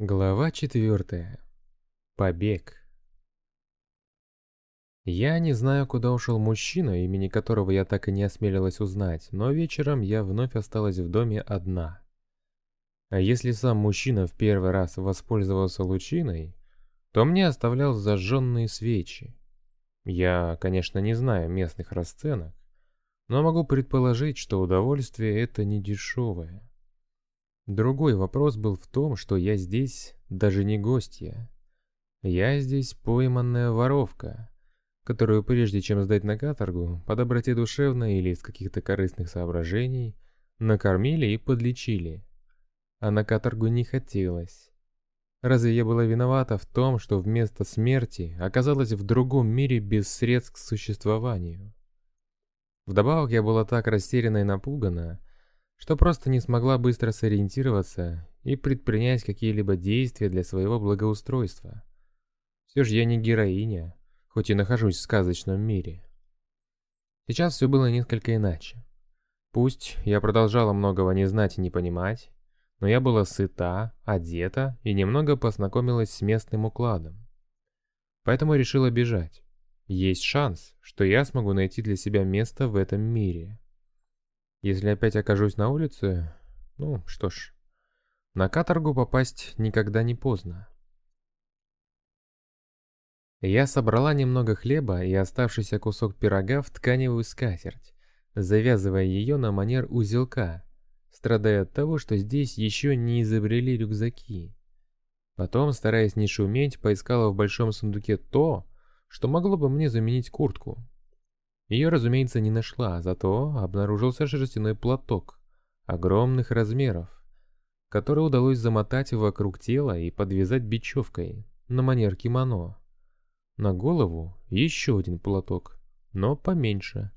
Глава четвертая. Побег. Я не знаю, куда ушел мужчина, имени которого я так и не осмелилась узнать, но вечером я вновь осталась в доме одна. А если сам мужчина в первый раз воспользовался лучиной, то мне оставлял зажженные свечи. Я, конечно, не знаю местных расценок, но могу предположить, что удовольствие это не дешевое. Другой вопрос был в том, что я здесь даже не гостья. Я здесь пойманная воровка, которую прежде чем сдать на каторгу, по доброте душевной или из каких-то корыстных соображений, накормили и подлечили. А на каторгу не хотелось. Разве я была виновата в том, что вместо смерти оказалась в другом мире без средств к существованию? Вдобавок я была так растеряна и напугана, что просто не смогла быстро сориентироваться и предпринять какие-либо действия для своего благоустройства. Все же я не героиня, хоть и нахожусь в сказочном мире. Сейчас все было несколько иначе. Пусть я продолжала многого не знать и не понимать, но я была сыта, одета и немного познакомилась с местным укладом. Поэтому решила бежать. Есть шанс, что я смогу найти для себя место в этом мире. Если опять окажусь на улице, ну что ж, на каторгу попасть никогда не поздно. Я собрала немного хлеба и оставшийся кусок пирога в тканевую скатерть, завязывая ее на манер узелка, страдая от того, что здесь еще не изобрели рюкзаки. Потом, стараясь не шуметь, поискала в большом сундуке то, что могло бы мне заменить куртку. Ее, разумеется, не нашла, зато обнаружился шерстяной платок огромных размеров, который удалось замотать вокруг тела и подвязать бечевкой на манер кимоно. На голову еще один платок, но поменьше.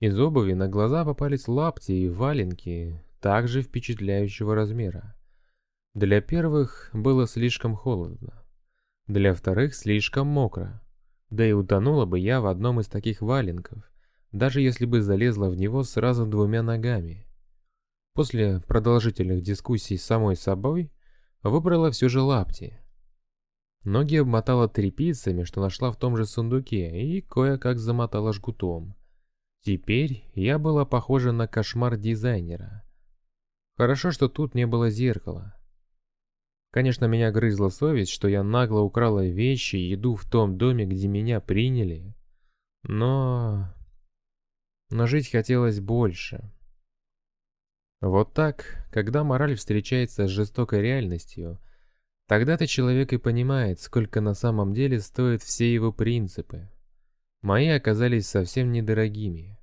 Из обуви на глаза попались лапти и валенки, также впечатляющего размера. Для первых было слишком холодно, для вторых слишком мокро. Да и утонула бы я в одном из таких валенков, даже если бы залезла в него сразу двумя ногами. После продолжительных дискуссий с самой собой выбрала все же лапти. Ноги обмотала тряпицами, что нашла в том же сундуке, и кое-как замотала жгутом. Теперь я была похожа на кошмар дизайнера. Хорошо, что тут не было зеркала. Конечно, меня грызла совесть, что я нагло украла вещи и еду в том доме, где меня приняли. Но... Но жить хотелось больше. Вот так, когда мораль встречается с жестокой реальностью, тогда-то человек и понимает, сколько на самом деле стоят все его принципы. Мои оказались совсем недорогими.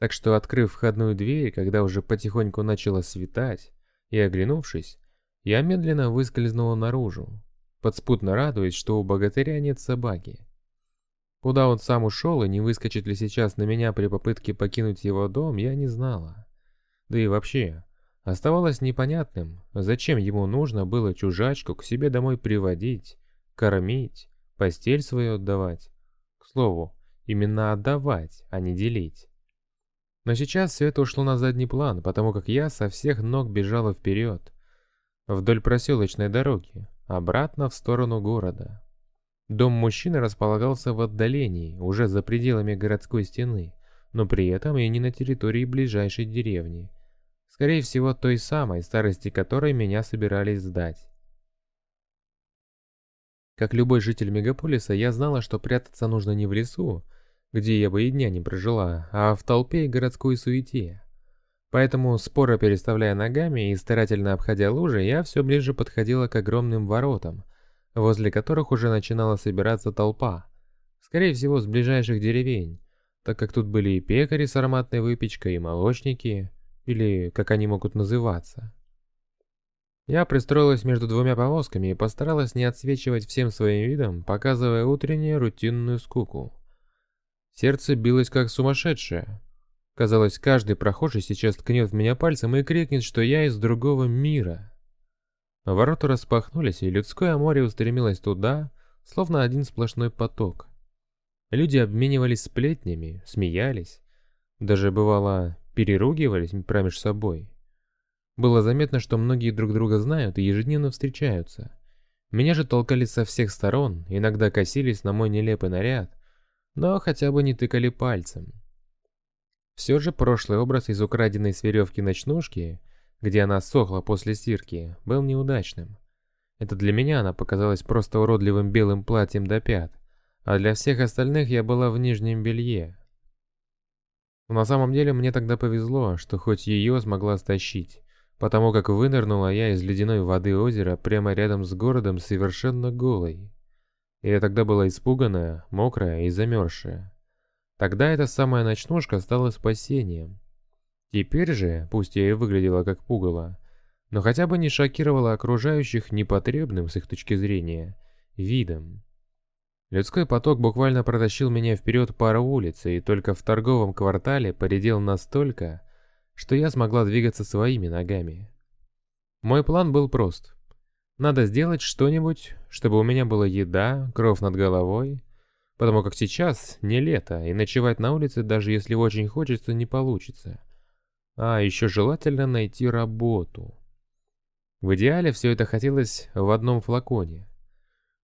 Так что, открыв входную дверь, когда уже потихоньку начало светать, и оглянувшись, я медленно выскользнула наружу, подспутно радуясь, что у богатыря нет собаки. Куда он сам ушел и не выскочит ли сейчас на меня при попытке покинуть его дом, я не знала. Да и вообще, оставалось непонятным, зачем ему нужно было чужачку к себе домой приводить, кормить, постель свою отдавать. К слову, именно отдавать, а не делить. Но сейчас все это ушло на задний план, потому как я со всех ног бежала вперед, вдоль проселочной дороги, обратно в сторону города. Дом мужчины располагался в отдалении, уже за пределами городской стены, но при этом и не на территории ближайшей деревни. Скорее всего, той самой, старости которой меня собирались сдать. Как любой житель мегаполиса, я знала, что прятаться нужно не в лесу, где я бы и дня не прожила, а в толпе и городской суете. Поэтому, споро переставляя ногами и старательно обходя лужи, я все ближе подходила к огромным воротам, возле которых уже начинала собираться толпа. Скорее всего, с ближайших деревень, так как тут были и пекари с ароматной выпечкой, и молочники, или как они могут называться. Я пристроилась между двумя повозками и постаралась не отсвечивать всем своим видом, показывая утреннюю рутинную скуку. Сердце билось как сумасшедшее, Казалось, каждый прохожий сейчас ткнет в меня пальцем и крикнет, что я из другого мира. Ворота распахнулись, и людское море устремилось туда, словно один сплошной поток. Люди обменивались сплетнями, смеялись, даже бывало переругивались промеж собой. Было заметно, что многие друг друга знают и ежедневно встречаются. Меня же толкали со всех сторон, иногда косились на мой нелепый наряд, но хотя бы не тыкали пальцем. Все же прошлый образ из украденной с веревки ночнушки, где она сохла после стирки, был неудачным. Это для меня она показалась просто уродливым белым платьем до пят, а для всех остальных я была в нижнем белье. Но на самом деле мне тогда повезло, что хоть ее смогла стащить, потому как вынырнула я из ледяной воды озера прямо рядом с городом совершенно голой. И я тогда была испуганная, мокрая и замерзшая. Тогда эта самая ночнушка стала спасением. Теперь же, пусть я и выглядела как пугало, но хотя бы не шокировала окружающих непотребным с их точки зрения видом. Людской поток буквально протащил меня вперед пару улиц, и только в торговом квартале поредел настолько, что я смогла двигаться своими ногами. Мой план был прост. Надо сделать что-нибудь, чтобы у меня была еда, кровь над головой, потому как сейчас не лето, и ночевать на улице, даже если очень хочется, не получится. А еще желательно найти работу. В идеале все это хотелось в одном флаконе.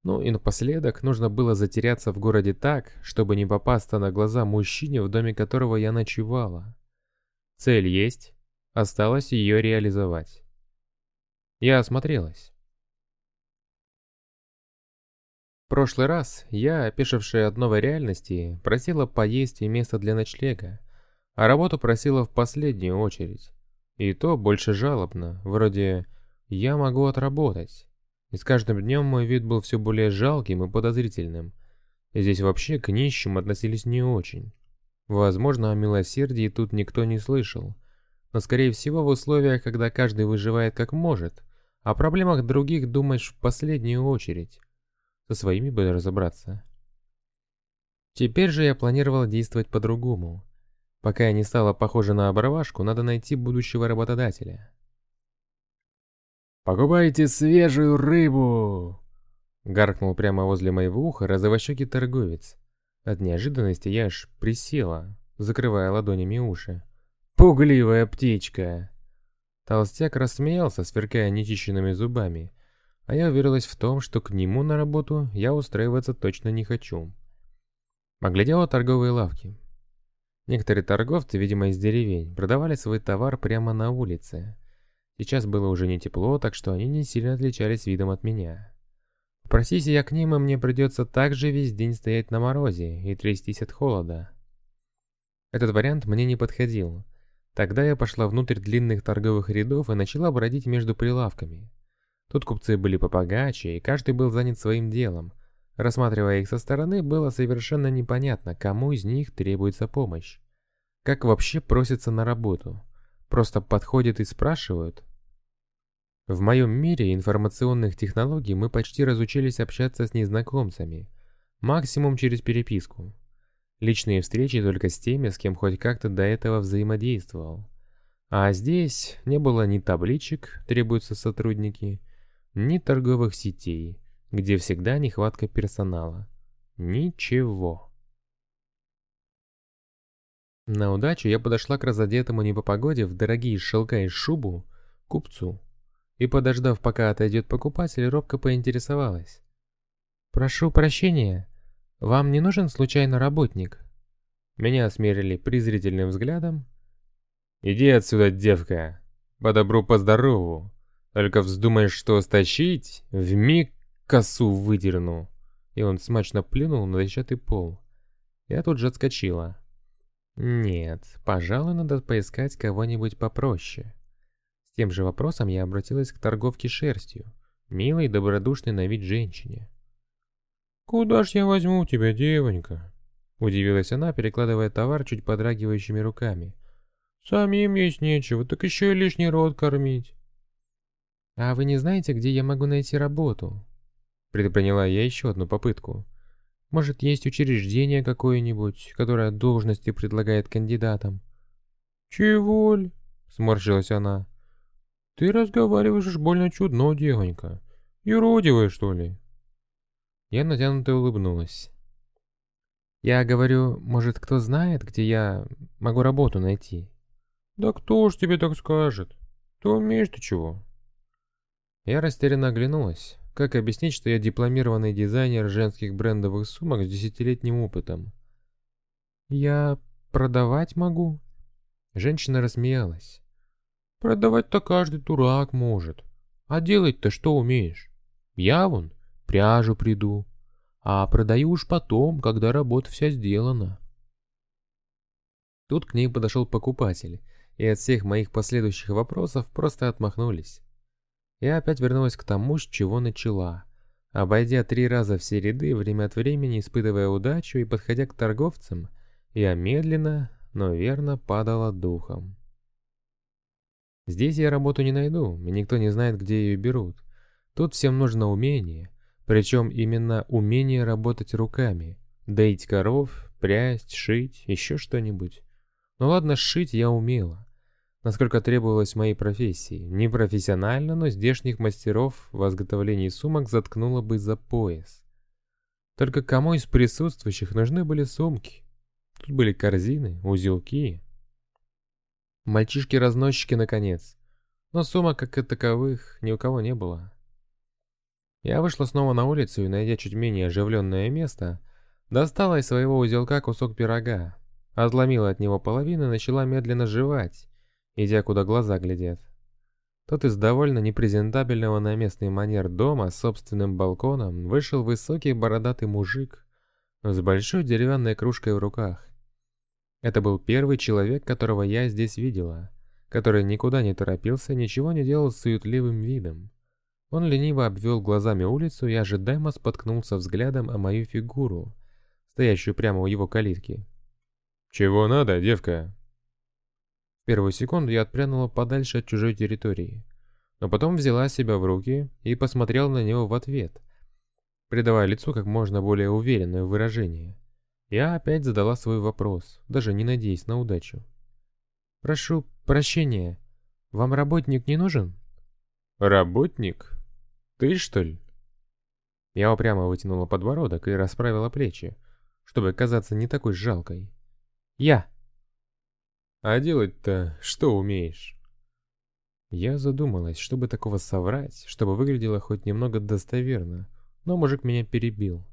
Ну и напоследок нужно было затеряться в городе так, чтобы не попасться на глаза мужчине, в доме которого я ночевала. Цель есть, осталось ее реализовать. Я осмотрелась. Прошлый раз я, опешившая от новой реальности, просила поесть и место для ночлега, а работу просила в последнюю очередь. И то больше жалобно, вроде «я могу отработать». И с каждым днем мой вид был все более жалким и подозрительным. И здесь вообще к нищим относились не очень. Возможно, о милосердии тут никто не слышал. Но скорее всего в условиях, когда каждый выживает как может, о проблемах других думаешь в последнюю очередь. Со своими бы разобраться. Теперь же я планировал действовать по-другому. Пока я не стала похожа на оборвашку, надо найти будущего работодателя. «Покупайте свежую рыбу!» Гаркнул прямо возле моего уха розовощекий торговец. От неожиданности я аж присела, закрывая ладонями уши. «Пугливая птичка!» Толстяк рассмеялся, сверкая нечищенными зубами, а я уверилась в том, что к нему на работу я устраиваться точно не хочу. Поглядела торговые лавки. Некоторые торговцы, видимо из деревень, продавали свой товар прямо на улице. Сейчас было уже не тепло, так что они не сильно отличались видом от меня. Просись я к ним, и мне придется также весь день стоять на морозе и трястись от холода. Этот вариант мне не подходил. Тогда я пошла внутрь длинных торговых рядов и начала бродить между прилавками. Тут купцы были попогаче, и каждый был занят своим делом. Рассматривая их со стороны, было совершенно непонятно, кому из них требуется помощь. Как вообще просятся на работу? Просто подходят и спрашивают? В моем мире информационных технологий мы почти разучились общаться с незнакомцами, максимум через переписку. Личные встречи только с теми, с кем хоть как-то до этого взаимодействовал. А здесь не было ни табличек, требуются сотрудники, ни торговых сетей, где всегда нехватка персонала. Ничего. На удачу я подошла к разодетому не по погоде в дорогие шелка и шубу купцу и, подождав, пока отойдет покупатель, робко поинтересовалась. «Прошу прощения, вам не нужен случайно работник?» Меня осмерили презрительным взглядом. «Иди отсюда, девка, по добру, по здорову. Только вздумаешь что стащить, вмиг косу выдерну». И он смачно плюнул на дощатый пол. Я тут же отскочила. «Нет, пожалуй, надо поискать кого-нибудь попроще» тем же вопросом я обратилась к торговке шерстью, милой добродушной на вид женщине. «Куда ж я возьму тебя, девонька?» Удивилась она, перекладывая товар чуть подрагивающими руками. «Самим есть нечего, так еще и лишний рот кормить». «А вы не знаете, где я могу найти работу?» Предприняла я еще одну попытку. «Может, есть учреждение какое-нибудь, которое должности предлагает кандидатам?» «Чего-ль?» — сморщилась она. «Ты разговариваешь больно чудно, девонька. Юродивая, что ли?» Я натянуто улыбнулась. «Я говорю, может, кто знает, где я могу работу найти?» «Да кто ж тебе так скажет?» Ты умеешь-то чего? Я растерянно оглянулась. Как объяснить, что я дипломированный дизайнер женских брендовых сумок с десятилетним опытом? Я продавать могу? Женщина рассмеялась. Продавать-то каждый дурак может. А делать-то что умеешь? Я вон пряжу приду, а продаю уж потом, когда работа вся сделана. Тут к ней подошел покупатель, и от всех моих последующих вопросов просто отмахнулись. Я опять вернулась к тому, с чего начала. Обойдя три раза все ряды, время от времени испытывая удачу и подходя к торговцам, я медленно, но верно падала духом. Здесь я работу не найду, и никто не знает, где ее берут. Тут всем нужно умение, причем именно умение работать руками. Доить коров, прясть, шить, еще что-нибудь. Ну ладно, шить я умела. Насколько требовалось моей профессии. Не профессионально, но здешних мастеров в изготовлении сумок заткнуло бы за пояс. Только кому из присутствующих нужны были сумки? Тут были корзины, узелки. Мальчишки-разносчики, наконец. Но сумок, как и таковых, ни у кого не было. Я вышла снова на улицу и, найдя чуть менее оживленное место, достала из своего узелка кусок пирога, отломила от него половину и начала медленно жевать, идя куда глаза глядят. Тот из довольно непрезентабельного на местный манер дома с собственным балконом вышел высокий бородатый мужик с большой деревянной кружкой в руках. Это был первый человек, которого я здесь видела, который никуда не торопился, ничего не делал с суетливым видом. Он лениво обвел глазами улицу и ожидаемо споткнулся взглядом о мою фигуру, стоящую прямо у его калитки. «Чего надо, девка?» Первую секунду я отпрянула подальше от чужой территории, но потом взяла себя в руки и посмотрела на него в ответ, придавая лицу как можно более уверенное выражение. Я опять задала свой вопрос, даже не надеясь на удачу. «Прошу прощения, вам работник не нужен?» «Работник?» «Ты, что ли?» Я упрямо вытянула подбородок и расправила плечи, чтобы казаться не такой жалкой. «Я!» «А делать-то что умеешь?» Я задумалась, чтобы такого соврать, чтобы выглядело хоть немного достоверно, но мужик меня перебил.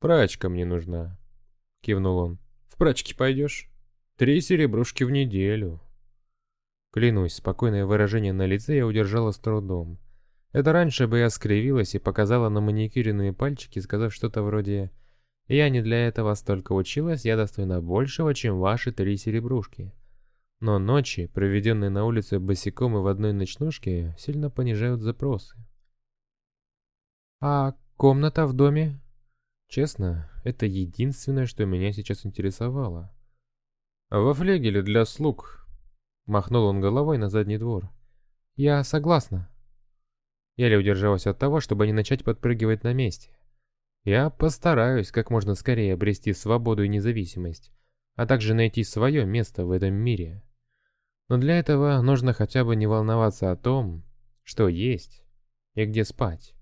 «Прачка мне нужна», — кивнул он. «В прачке пойдешь? Три серебрушки в неделю». Клянусь, спокойное выражение на лице я удержала с трудом. Это раньше бы я скривилась и показала на маникюренные пальчики, сказав что-то вроде «Я не для этого столько училась, я достойна большего, чем ваши три серебрушки». Но ночи, проведенные на улице босиком и в одной ночнушке, сильно понижают запросы. «А комната в доме?» Честно, это единственное, что меня сейчас интересовало. «Во флегеле для слуг», — махнул он головой на задний двор. «Я согласна», Еле удержалась от того, чтобы не начать подпрыгивать на месте. Я постараюсь как можно скорее обрести свободу и независимость, а также найти свое место в этом мире. Но для этого нужно хотя бы не волноваться о том, что есть и где спать.